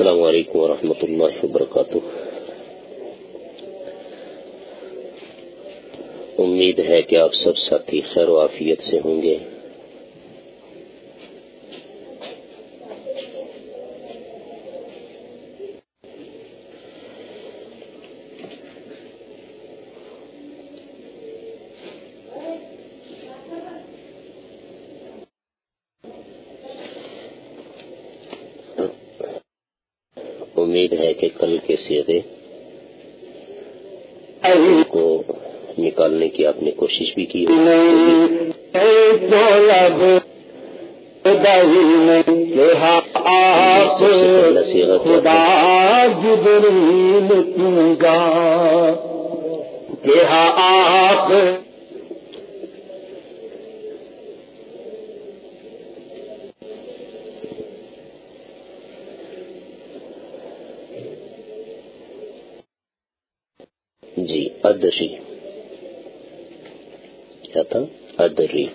السلام علیکم ورحمۃ اللہ وبرکاتہ۔ امید ہے کہ آپ سب ساتھی خیر و عافیت سے ہوں گے امید ہے کہ سیغے کو نکالنے کی آپ نے کوشش بھی کی۔ سب سے پہلا سیغہ کیا تھا جی ادری۔ کیا تھا؟ ادری۔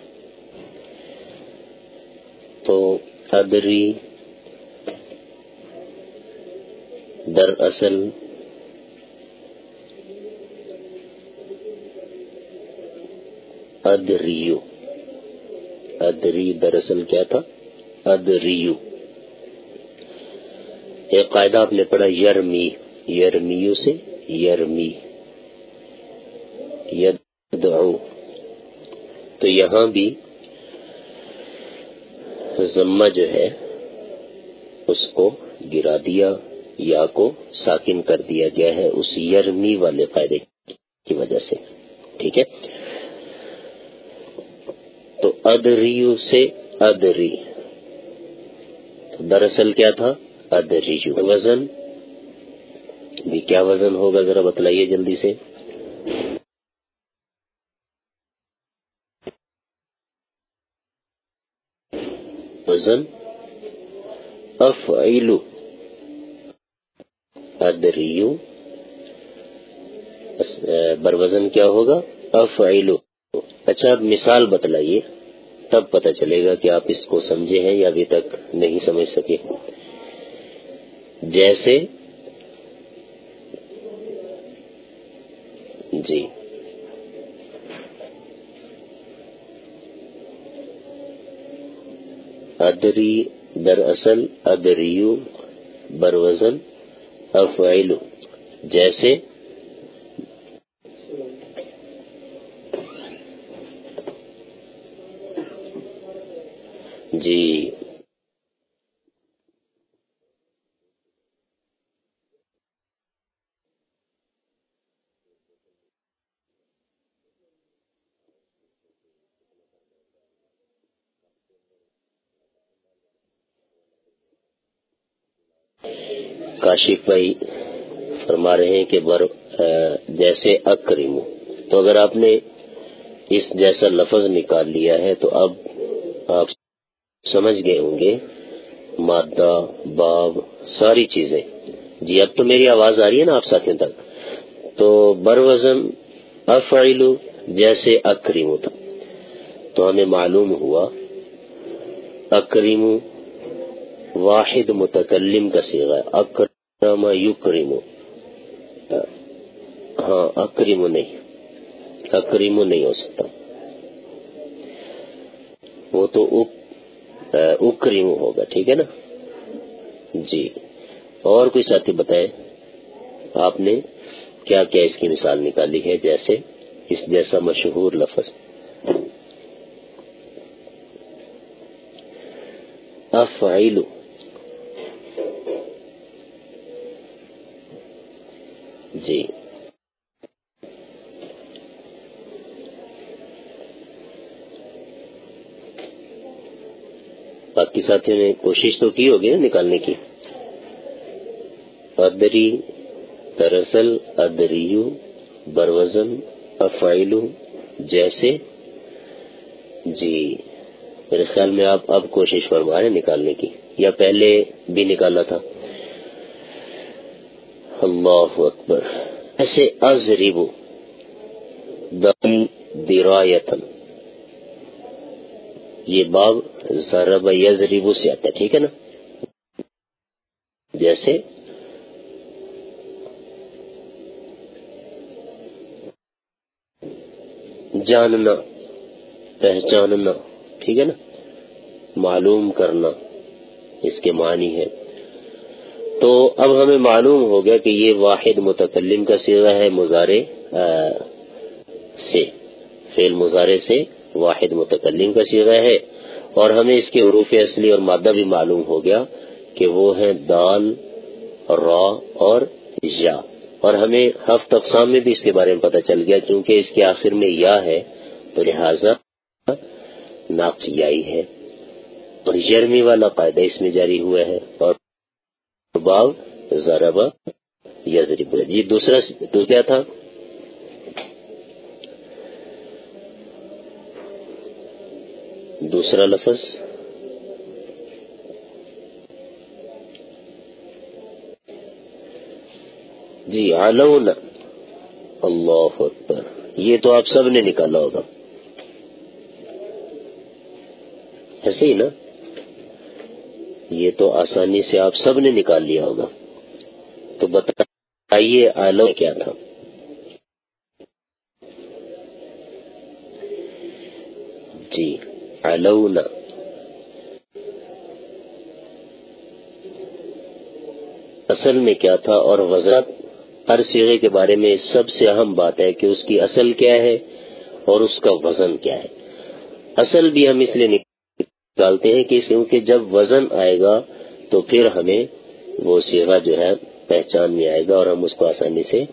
تو ادری دراصل ادریو۔ ادری دراصل کیا تھا؟ ادریو۔ ایک قاعدہ آپ نے پڑھا، یرمی۔ یرمیو سے یرمی یدعو تو یہاں بھی ضمہ جو ہے اس کو گرا دیا، یا کو ساکن کر دیا گیا ہے اس یرمی والے قاعدے کی وجہ سے، ٹھیک ہے؟ تو ادریو سے ادری دراصل کیا تھا؟ ادریو وزن، بھی کیا وزن ہوگا ذرا بتلائیے جلدی سے؟ وزن افعلو ادریو بر وزن کیا ہوگا؟ افعلو اچھا اب مثال بتلائیے، تب پتہ چلے گا کہ آپ اس کو سمجھے ہیں یا ابھی تک نہیں سمجھ سکے۔ جیسے جی۔ ادری دراصل ادریو بروزن افعلو جیسے جی کاشف بھائی فرما رہے ہیں کہ بر جیسے اکریمو۔ تو اگر آپ نے اس جیسا لفظ نکال لیا ہے تو اب آپ سمجھ گئے ہوں گے، مادہ، باب، ساری چیزیں۔ جی اب تو میری آواز آ رہی ہے نا آپ ساتھیوں تک؟ تو بر وزن افعلو جیسے اکریمو تھا۔ تو ہمیں معلوم ہوا، اکریمو واحد متکلم کا سیغہ اکرم یکرم ہاں اکرم نہیں اکرم نہیں ہو سکتا وہ تو اکرم ہوگا ٹھیک ہے نا جی اور کوئی ساتھی بتائے آپ نے کیا کیا اس کی مثال نکالی ہے جیسے اس جیسا مشہور لفظ افعلو جی۔ باقی ساتھیوں نے کوشش تو کی ہوگی نا نکالنے کی۔ ادری دراصل ادریو بروزن افعلو جیسے۔ جی میرے خیال میں آپ اب کوشش فرما رہے نکالنے کی۔ یا پہلے بھی نکالا تھا۔ اللہ اکبر ایسے ازریبو دم درایتن یہ باب ضرب یزریبو سے آتا ہے ٹھیک ہے نا جیسے جاننا پہچاننا ٹھیک ہے نا معلوم کرنا اس کے معنی ہے تو اب ہمیں معلوم ہو گیا کہ یہ واحد متکلم کا سیغہ ہے مظاہرے سے۔ فیل مظاہرے سے واحد متکلم کا سیغہ ہے۔ اور ہمیں اس کے عروف اصلی اور مادہ بھی معلوم ہو گیا کہ وہ ہیں دال، را اور یا۔ اور ہمیں ہفت اقسام میں بھی اس کے بارے میں پتہ چل گیا کیونکہ اس کے آخر میں یا ہے، تو لہذا ناقصیائی ہے۔ اور یرمی والا قاعدہ اس میں جاری ہوا ہے۔ اور باغ ذربا یزرب جی دوسرا تو کیا تھا دوسرا لفظ جی علون اللہ اکبر. یہ تو آپ سب نے نکالا ہوگا۔ ایسے ہی نا یہ تو آسانی سے آپ سب نے نکال لیا ہوگا۔ تو بتائیے آلو کیا تھا؟ جی علونا اصل میں کیا تھا اور وزرت ہر سیغے کے بارے میں سب سے اہم بات ہے کہ اس کی اصل کیا ہے اور اس کا وزن کیا ہے۔ اصل بھی ہم اس لیے نکالتے ہیں کہ کیونکہ جب وزن آئے گا تو پھر ہمیں وہ سیغا جو ہے پہچان میں آئے گا اور ہم اس کو آسانی سے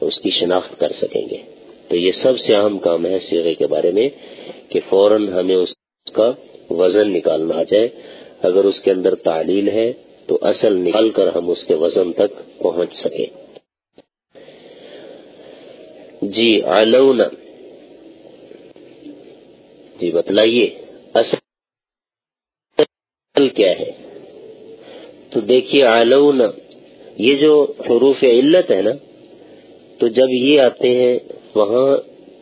اس کی شناخت کر سکیں گے۔ تو یہ سب سے اہم کام ہے سیغے کے بارے میں کہ فوراً ہمیں اس کا وزن نکالنا آ جائے۔ اگر اس کے اندر تعلیل ہے تو اصل نکال کر ہم اس کے وزن تک پہنچ سکیں۔ جی علون جی بتلائیے۔ کیا ہے۔ تو دیکھیے علون، یہ جو حروف علت ہے نا، تو جب یہ آتے ہیں، وہاں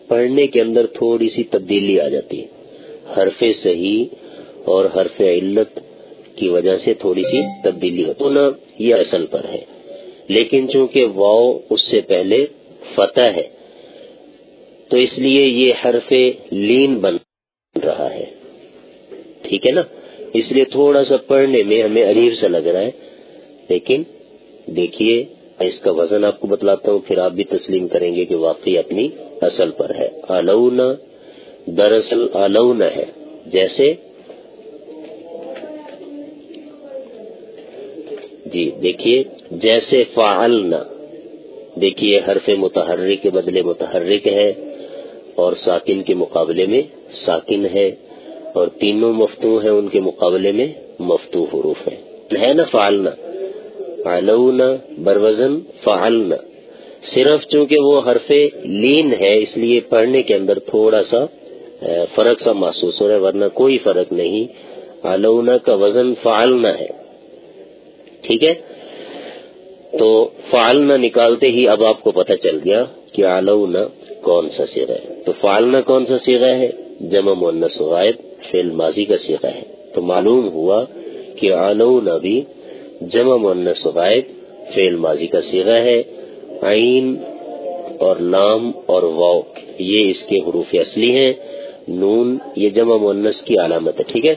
پڑھنے کے اندر تھوڑی سی تبدیلی آ جاتی ہے۔ حرف صحیح اور حرف علت کی وجہ سے تھوڑی سی تبدیلی ہوتی نا یہ اصل پر ہے۔ لیکن چونکہ واؤ اس سے پہلے فتح ہے، تو اس لیے یہ حرف لین بن رہا ہے۔ ٹھیک ہے نا؟ اس لیے تھوڑا سا پڑھنے میں ہمیں عجیب سا لگ رہا ہے۔ لیکن دیکھیے اس کا وزن آپ کو بتلاتا ہوں، پھر آپ بھی تسلیم کریں گے کہ واقعی اپنی اصل پر ہے۔ آلونا دراصل آلونا ہے۔ جیسے جی دیکھیے، جیسے فعلنا۔ دیکھیے، حرف متحرک کے بدلے متحرک ہے اور ساکن کے مقابلے میں ساکن ہے۔ اور تینوں مفتو ہیں ان کے مقابلے میں مفتو حروف ہیں۔ ہے نا فعلنا، علونا بروزن فعلنا۔ صرف چونکہ وہ حرف لین ہے، اس لیے پڑھنے کے اندر تھوڑا سا فرق سا محسوس ہو رہا ہے، ورنہ کوئی فرق نہیں۔ علونا کا وزن فعلنا ہے۔ ٹھیک ہے؟ تو فعلنا نکالتے ہی اب آپ کو پتہ چل گیا کہ علونا کون سا سیغہ ہے۔ تو فعلنا کون سا سیغہ ہے؟ جمع مونس غائب۔ فعل ماضی کا سیغہ ہے۔ تو معلوم ہوا کہ علونا بھی جمع مونس غائب فعل ماضی کا سیغہ ہے۔ عین اور لام اور واؤ یہ اس کے حروف اصلی ہیں۔ نون، یہ جمع مونس کی علامت ہے، ٹھیک ہے؟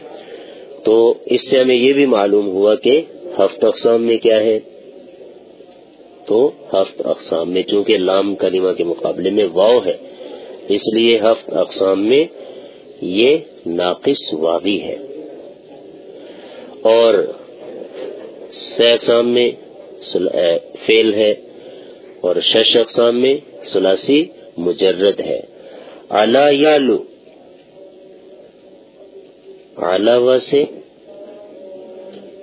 تو اس سے ہمیں یہ بھی معلوم ہوا کہ ہفت اقسام میں کیا ہے۔ تو ہفت اقسام میں، چونکہ لام کلمہ کے مقابلے میں واؤ ہے، اس لیے ہفت اقسام میں یہ ناقص واوی ہے۔ اور اقسام میں فیل ہے اور شش اقسام میں سلاسی مجرد ہے۔ اعلی یا لو اعلی سے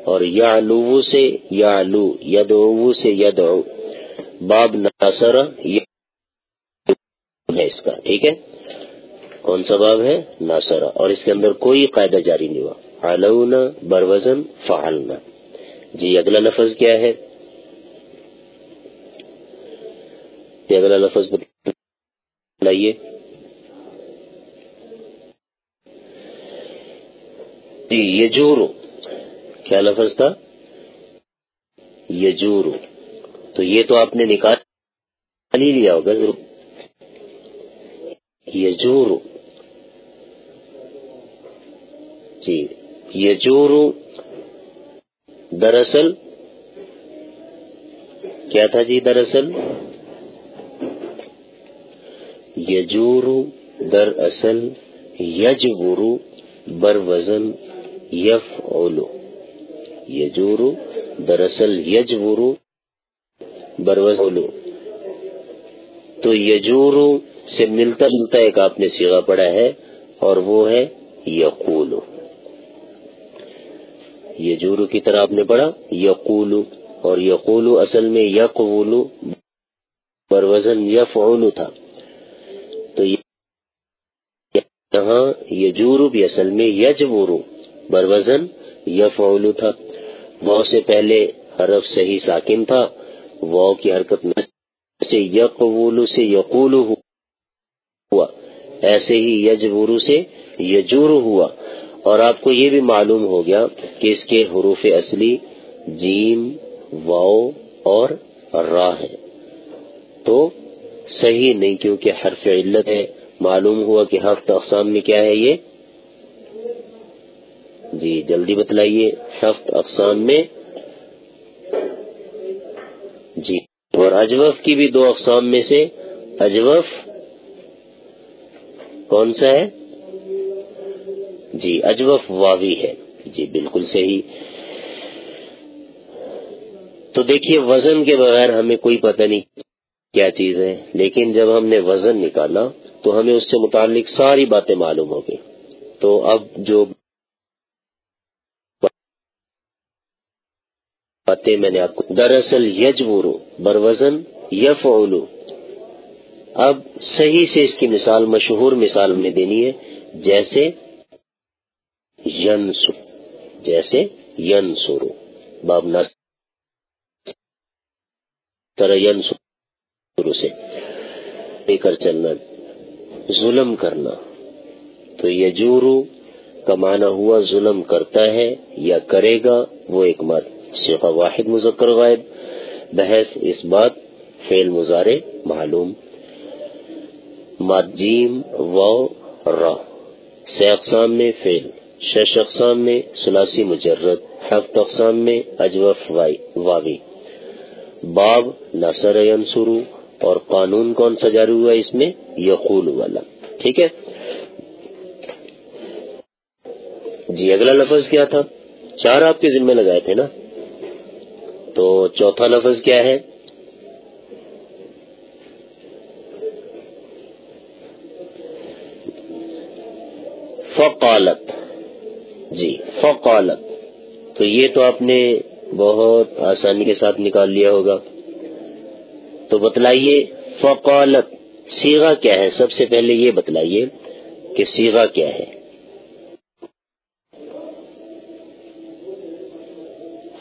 اور یا لو سے یا لو ید سے ید باب ناصر ہے اس کا، ٹھیک ہے؟ کون سا باب ہے؟ ناصرہ۔ اور اس کے اندر کوئی قاعدہ جاری نہیں ہوا۔ علونا بروزن فعلنا۔ جی اگلا لفظ کیا ہے؟ جی، اگلا لفظ بتائیے۔ جی کیا لفظ تھا؟ یجورو۔ تو یہ تو آپ نے نکال ہی لیا ہوگا ضرور۔ یجورو۔ جی۔ یجورو دراصل کیا تھا جی دراصل؟ یجورو در اصل یجورو بر وزن یف اولو یجورو دراصل یجورو بر وزن تو یجورو سے ملتا ملتا ایک آپ نے سیگا پڑا ہے اور وہ ہے یقولو۔ یجورو کی طرح آپ نے پڑھا یقولو اور یقولو اصل میں یقولو بر وزن یفعولو تھا۔ تو یہاں یجورو بھی اصل میں یجورو بر وزن یفعولو تھا۔ وہ سے پہلے حرف صحیح ساکن تھا۔ وہ کی حرکت میں سے یقولو سے یقولو ہوا۔ ایسے ہی یجورو سے یجورو ہوا۔ اور آپ کو یہ بھی معلوم ہو گیا کہ اس کے حروف اصلی جیم واؤ اور را ہے تو صحیح نہیں کیونکہ حرف علت ہے، معلوم ہوا کہ ہفت اقسام میں کیا ہے یہ؟ جی جلدی بتلائیے ہفت اقسام میں؟ جی اور اجوف کی بھی دو اقسام میں سے؟ اجوف کون سا ہے؟ جی اجوف واوی ہے۔ جی بالکل صحیح۔ تو دیکھیے، وزن کے بغیر ہمیں کوئی پتہ نہیں کیا چیز ہے، لیکن جب ہم نے وزن نکالا تو ہمیں اس سے متعلق ساری باتیں معلوم ہو گئی۔ تو اب جو باتیں میں نے آپ کو دراصل یجورو بر وزن یف اب صحیح سے اس کی مثال مشہور مثال میں دینی ہے، جیسے ینسو، جیسے ینسورو، باب نصر ینسورو سے لے کر چلنا، ظلم کرنا۔ تو یجورو، کا معنی ہوا ظلم کرتا ہے یا کرے گا، وہ ایک مرد صفا واحد، مذکر غائب۔ بحث اس بات، فعل مزارے معلوم۔ مادجیم و را۔ سے اقسام میں فعل۔ شش اقسام میں سلاسی مجرد، ہفت اقسام میں اجوف واوی۔ باب نصر ینسرو اور قانون کون سا جاری ہوا اس میں؟ یقول والا۔ ٹھیک ہے؟ جی اگلا لفظ کیا تھا؟ چار آپ کے ذمہ لگائے تھے نا؟ تو چوتھا لفظ کیا ہے؟ فقالت۔ جی۔ فقالت۔ تو یہ تو آپ نے بہت آسانی کے ساتھ نکال لیا ہوگا۔ تو بتلائیے، فقالت۔ سیگا کیا ہے؟ سب سے پہلے یہ بتلائیے کہ سیگا کیا ہے۔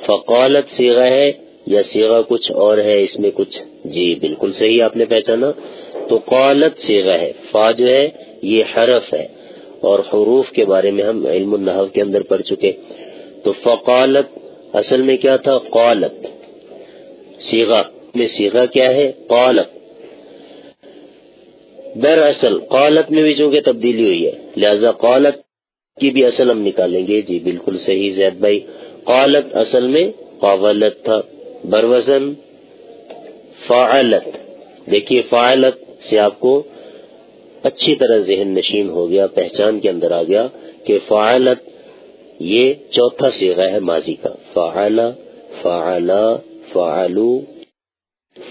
فقالت سیگا ہے یا سیگا کچھ اور ہے؟ اس میں کچھ۔ جی بالکل صحیح آپ نے پہچانا۔ تو قالت سیگا ہے فا جو ہے، یہ حرف ہے۔ اور حروف کے بارے میں ہم علم النحو کے اندر پڑھ چکے۔ تو فقالت، اصل میں کیا تھا؟ قالت۔ سیگا میں سیگا کیا ہے؟ قالت۔ دراصل، قالت میں بھی چونکہ تبدیلی ہوئی ہے، لہذا قالت کی بھی اصل ہم نکالیں گے۔ جی بالکل صحیح زید بھائی۔ قالت اصل میں قاولت تھا، بروزن فعلت۔ دیکھیے، فعلت سے آپ کو اچھی طرح ذہن نشین ہو گیا، پہچان کے اندر آ گیا کہ فعلت یہ چوتھا سیغہ ہے ماضی کا۔ فعل فعلا فعلو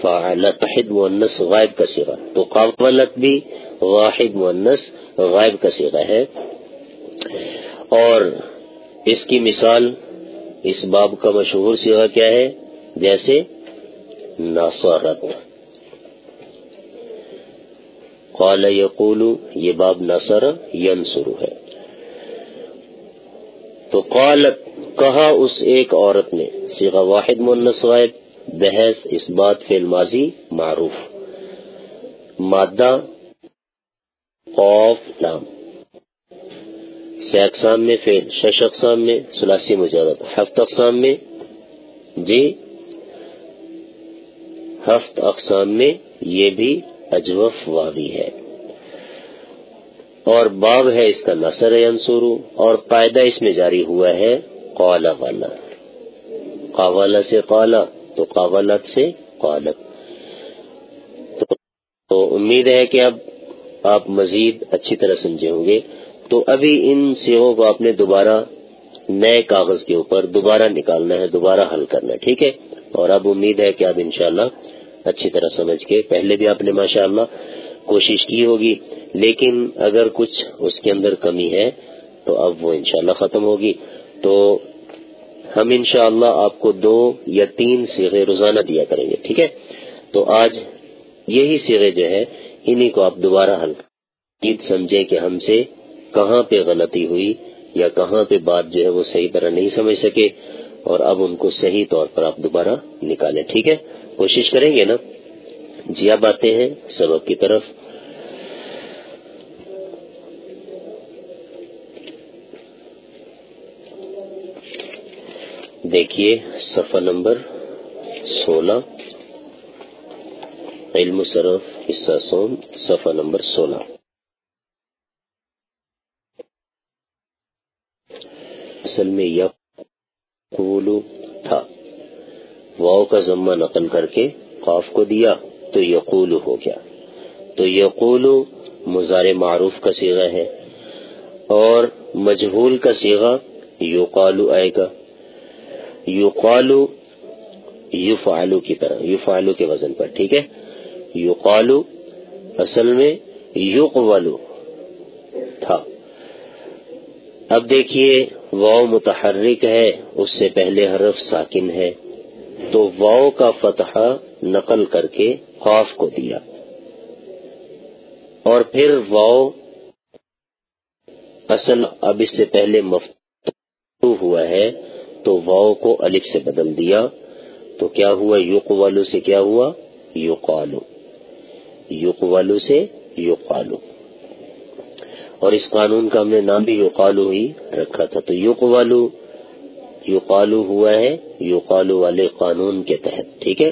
فعلت واحد مونس غائب کا سیغہ۔ تو قابلت بھی واحد مونس غائب کا سیغہ ہے۔ اور اس کی مثال، اس باب کا مشہور سیغہ کیا ہے؟ جیسے ناصرت۔ قال یقول یہ باب نصر ینصر ہے۔ تو قالت، کہا اس ایک عورت نے سیغا واحد مونس غائب، بحث اس بات فی الماضی معروف۔ مادہ قوف لام۔ سے اقسام میں فیل شش اقسام میں سلاسی مجرد ہفت اقسام میں جی۔ ہفت اقسام میں یہ بھی اجوف واوی ہے۔ اور باب ہے اس کا نثر انصورو اور قاعدہ اس میں جاری ہوا ہے قالا والا قوالا سے قالا تو قوالت سے قالت۔ تو امید ہے کہ اب آپ مزید اچھی طرح سمجھے ہوں گے۔ تو ابھی ان سیوں کو آپ نے دوبارہ نئے کاغذ کے اوپر دوبارہ نکالنا ہے، دوبارہ حل کرنا ہے، ٹھیک ہے؟ اور اب امید ہے کہ آپ انشاءاللہ اچھی طرح سمجھ کے پہلے بھی آپ نے ماشاءاللہ کوشش کی ہوگی، لیکن اگر کچھ اس کے اندر کمی ہے، تو اب وہ انشاءاللہ ختم ہوگی۔ تو ہم انشاءاللہ اللہ آپ کو دو یا تین سیغے روزانہ دیا کریں گے، ٹھیک ہے؟ تو آج یہی سیغے جو ہے، انہی کو آپ دوبارہ حل سمجھے کہ ہم سے کہاں پہ غلطی ہوئی یا کہاں پہ بات جو ہے وہ صحیح طرح نہیں سمجھ سکے۔ اور اب ان کو صحیح طور پر آپ دوبارہ نکالیں، ٹھیک ہے؟ کوشش کریں گے نا؟ جی آپ آتے ہیں سبق کی طرف۔ دیکھیے، صفحہ نمبر سولہ، علم صرف، حصہ سوم، صفحہ نمبر سولہ۔ اصل میں یقولو تھا۔ واؤ کا ضمہ نقل کر کے خوف کو دیا، تو یقولو ہو گیا۔ تو یقولو مزار معروف کا سیغہ ہے اور مجہول کا سیغہ یقالو آئے گا۔ یقالو یفعلو کی طرح، یفعلو کے وزن پر، ٹھیک ہے؟ یقالو اصل میں یقولو تھا۔ اب دیکھیے واؤ متحرک ہے، اس سے پہلے حرف ساکن ہے۔ تو واؤ کا فتح نقل کر کے خوف کو دیا۔ اور پھر واؤ اصل اب اس سے پہلے مفتو ہوا ہے، تو واؤ کو الف سے بدل دیا۔ تو کیا ہوا؟ یوق والو سے کیا ہوا؟ یوقالو یوق والو سے یوقالو اور اس قانون کا ہم نے نام بھی یوقالو ہی رکھا تھا۔ تو یوق والو یوقالو ہوا ہے یوقالو والے قانون کے تحت، ٹھیک ہے؟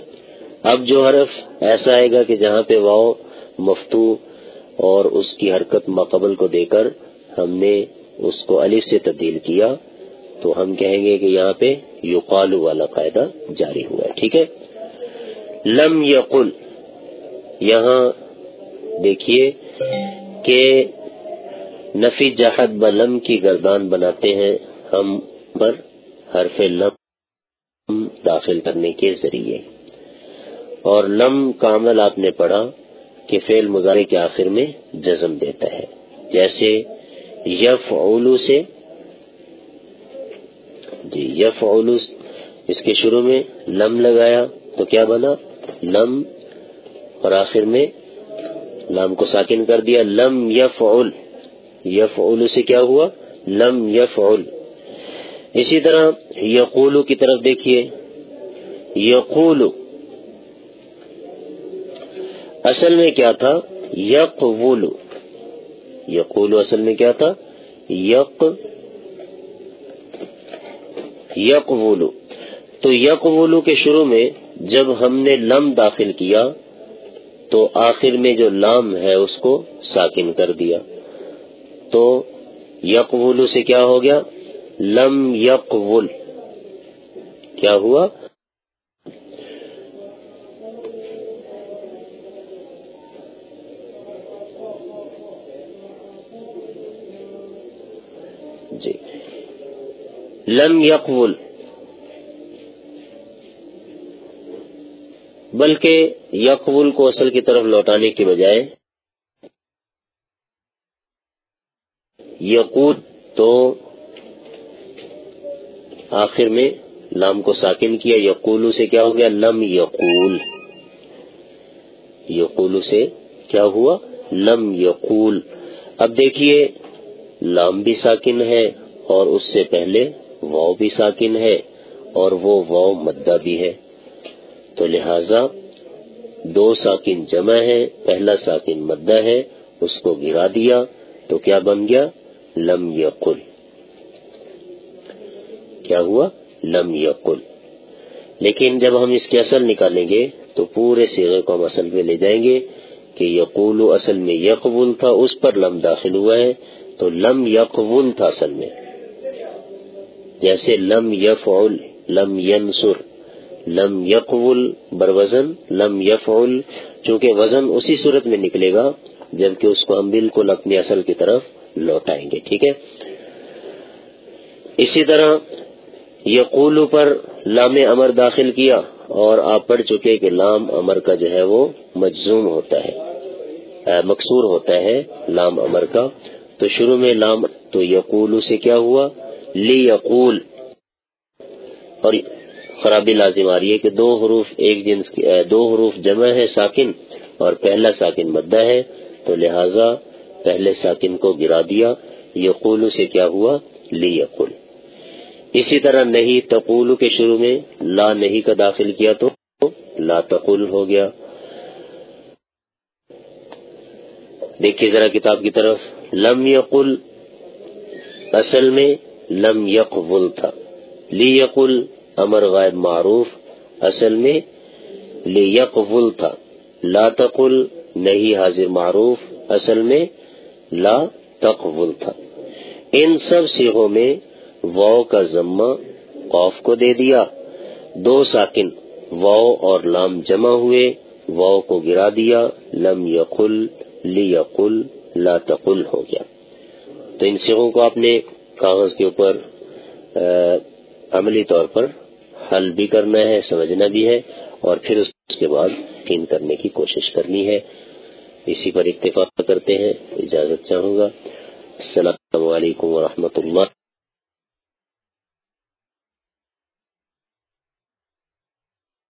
اب جو حرف ایسا آئے گا کہ جہاں پہ واؤ مفتو اور اس کی حرکت مقبل کو دے کر ہم نے اس کو علی سے تبدیل کیا، تو ہم کہیں گے کہ یہاں پہ یقالو والا قاعدہ جاری ہوا ہے، ٹھیک ہے؟ لم یقل، یہاں دیکھیے کہ نفی جہد بلم کی گردان بناتے ہیں، ہم پر حرف لم داخل کرنے کے ذریعے۔ اور لم کامل آپ نے پڑھا کہ فیل مظاہرے کے آخر میں جزم دیتا ہے۔ جیسے یف اولو سے جی یف اولو اس کے شروع میں لم لگایا تو کیا بنا؟ لم، اور آخر میں لم کو ساکن کر دیا۔ لم یف اول یف اولو سے کیا ہوا؟ لم یف اول اسی طرح یقولو کی طرف دیکھیے۔ یقولو اصل میں کیا تھا؟ یق یقولو اصل میں کیا تھا؟ یق یک تو یک کے شروع میں جب ہم نے لم داخل کیا تو آخر میں جو لام ہے اس کو ساکن کر دیا۔ تو یک سے کیا ہو گیا؟ لم یک کیا ہوا؟ جی۔ لم یقول۔ بلکہ یقول کو اصل کی طرف لوٹانے کی بجائے یقول تو آخر میں لام کو ساکن کیا، یقولو سے کیا ہو گیا؟ لم یقول۔ یقولو سے کیا ہوا؟ لم یقول۔ اب دیکھیے، لام بھی ساکن ہے اور اس سے پہلے واؤ بھی ساکن ہے اور وہ واؤ مدہ بھی ہے۔ تو لہذا دو ساکن جمع ہے پہلا ساکن مدہ ہے، اس کو گرا دیا تو کیا بن گیا؟ لم یقل۔ کیا ہوا؟ لم یقل۔ لیکن جب ہم اس کی اصل نکالیں گے، تو پورے سیغے کو ہم اصل میں لے جائیں گے کہ یقول اصل میں یقبول تھا، اس پر لم داخل ہوا ہے، تو لم یقبول تھا اصل میں۔ جیسے لم یفعل، لم ینصر، لم یقول بر وزن لم یفعل، چونکہ وزن اسی صورت میں نکلے گا، جبکہ اس کو ہم بالکل اپنی اصل کی طرف لوٹائیں گے، ٹھیک ہے؟ اسی طرح یقول پر لام امر داخل کیا اور آپ پڑھ چکے کہ لام امر کا جو ہے وہ مجزوم ہوتا ہے مقصور ہوتا ہے لام امر کا۔ تو شروع میں لام، تو یقول سے کیا ہوا؟ لی یقول اور خرابی لازم آ رہی ہے کہ دو حروف ایک جنس دو حروف جمع ہے ساکن اور پہلا ساکن مدہ ہے، تو لہذا پہلے ساکن کو گرا دیا، یقول سے کیا ہوا؟ لی یقول اسی طرح نہیں تقول کے شروع میں لا نہیں کا داخل کیا تو لا تقول ہو گیا۔ دیکھیے ذرا کتاب کی طرف۔ لم یقل، اصل میں لم یقل تھا۔ لی یقل امر غائب معروف۔ اصل میں لی یقل تھا۔ لا تقل، نہیں حاضر معروف۔ اصل میں لا تقول تھا۔ ان سب سیغوں میں واؤ کا ضمہ قوف کو دے دیا۔ دو ساکن واؤ اور لام جمع ہوئے۔ واؤ کو گرا دیا۔ لم یقل لی لا تقل ہو گیا۔ تو ان سیغوں کو آپ نے کاغذ کے اوپر عملی طور پر حل بھی کرنا ہے، سمجھنا بھی ہے اور پھر اس کے بعد یقین کرنے کی کوشش کرنی ہے۔ اسی پر اتفاق کرتے ہیں. اجازت چاہوں گا. السلام علیکم ورحمۃ اللہ